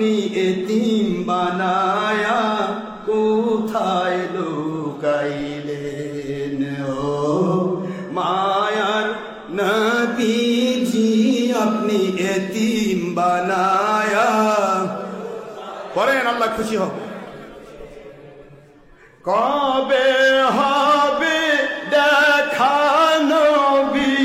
আপনি এতিম বানায়া কোথায় লুকাইলেন? ও মায়ার নবীজি, আপনি এতিম বানায়া করেন আল্লাহ খুশি হবে কবে হবে দেখা নবী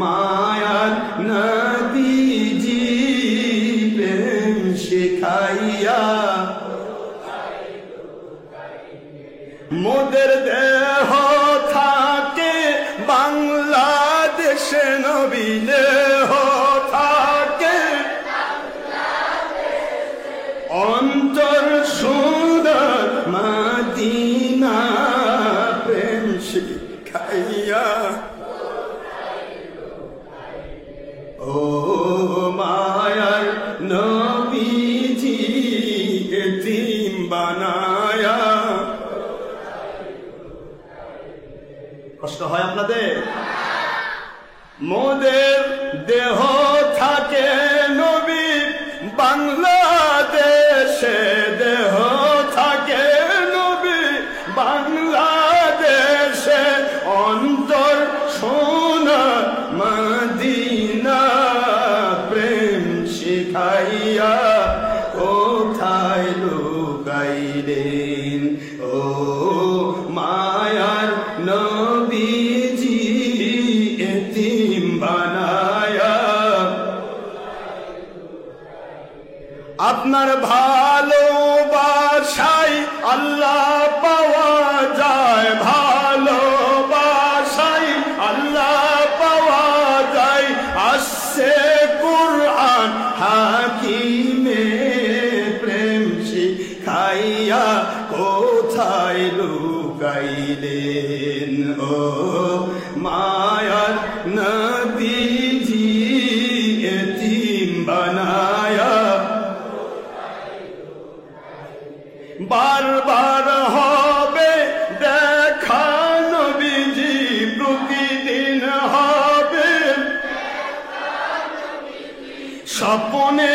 মায়ার নবীজি প্রেম শিখাইয়া মোদের দেহ থাকে বাংলাদেশে নবী দেহ থাকে। অন্তর সুন্দর মাদিনা প্রেম শিখাইয়া বানায়া। কষ্ট হয় আপনাদের? মোদের দেহ বানায়া। আপনার ভালোবাসাই আল্লাহ পাওয়া যায়, ভালোবাসাই আল্লাহ পাওয়া যায়। আসছে কুরআন হাকিমে প্রেম শিখাইয়া কোথায় লুকাইলেন? ও বারবার হবে দেখা নবীজি প্রতিদিন হবে। স্বপনে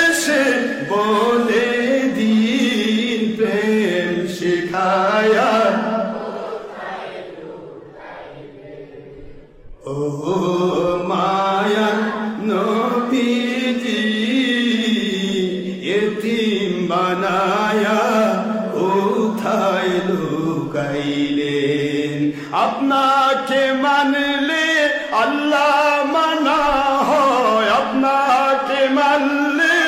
এসে বলে দিন প্রেম শিখায়া। ও মায়া বানায়া উথায় লুকাইলেন? আপনাকে মানলে আল্লাহ মানা হয়। আপনাকে মানলে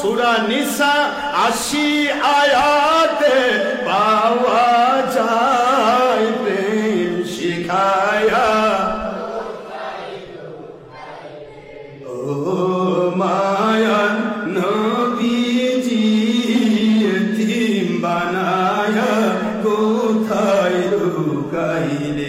সুরা নিসা আশি আয়াতে লুকাইলেন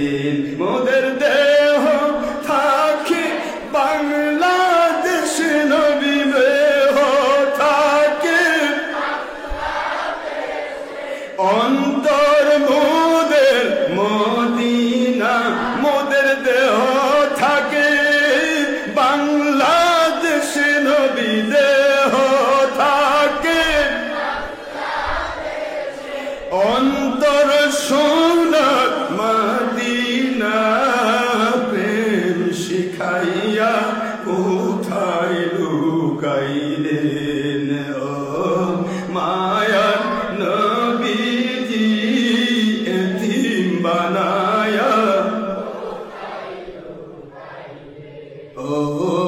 বানায়া ও